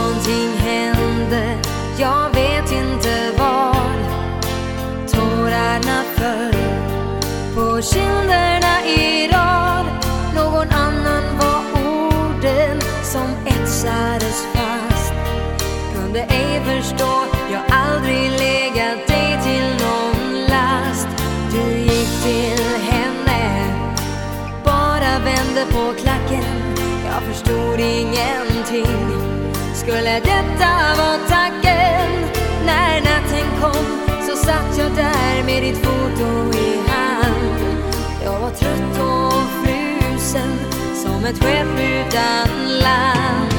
Någonting hände, jag vet inte var. Tårarna föll på kinderna i rad. Någon annan var orden som etsades fast. Kunde ej förstå, jag aldrig legat dig till någon last. Du gick till henne, bara vände på klacken. Jag förstod ingenting. Skulle detta vara tacken? När natten kom så satt jag där med ditt foto i hand. Jag var trött och frusen som ett skepp utan land.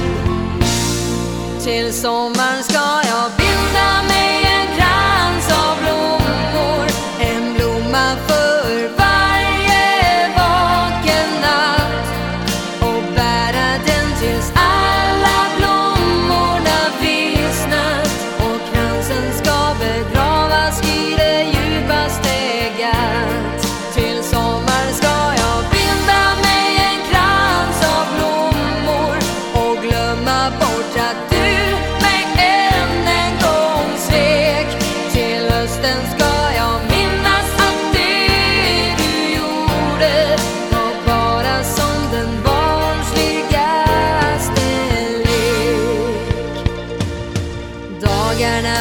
Till sommaren ska jag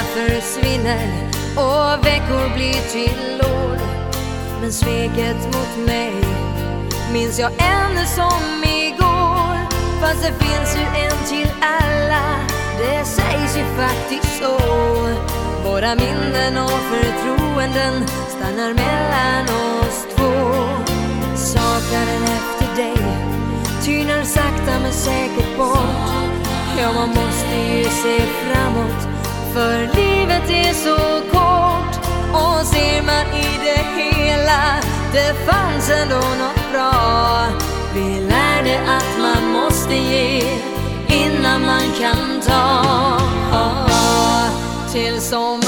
försvinner och veckor blir till år. Men sveket mot mig minns jag ännu som igår. Fast det finns ju en till alla, det sägs ju faktiskt så. Våra minnen och förtroenden stannar mellan oss två. Saknaden efter dig tynar sakta men säkert bort. Ja, man måste ju se framåt för livet är så kort. Och ser man i det hela, det fanns ändå något bra. Vi lärde att man måste ge innan man kan ta. Till som